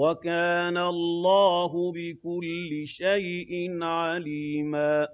وَكَانَ اللَّهُ بِكُلِّ شَيْءٍ عَلِيمًا.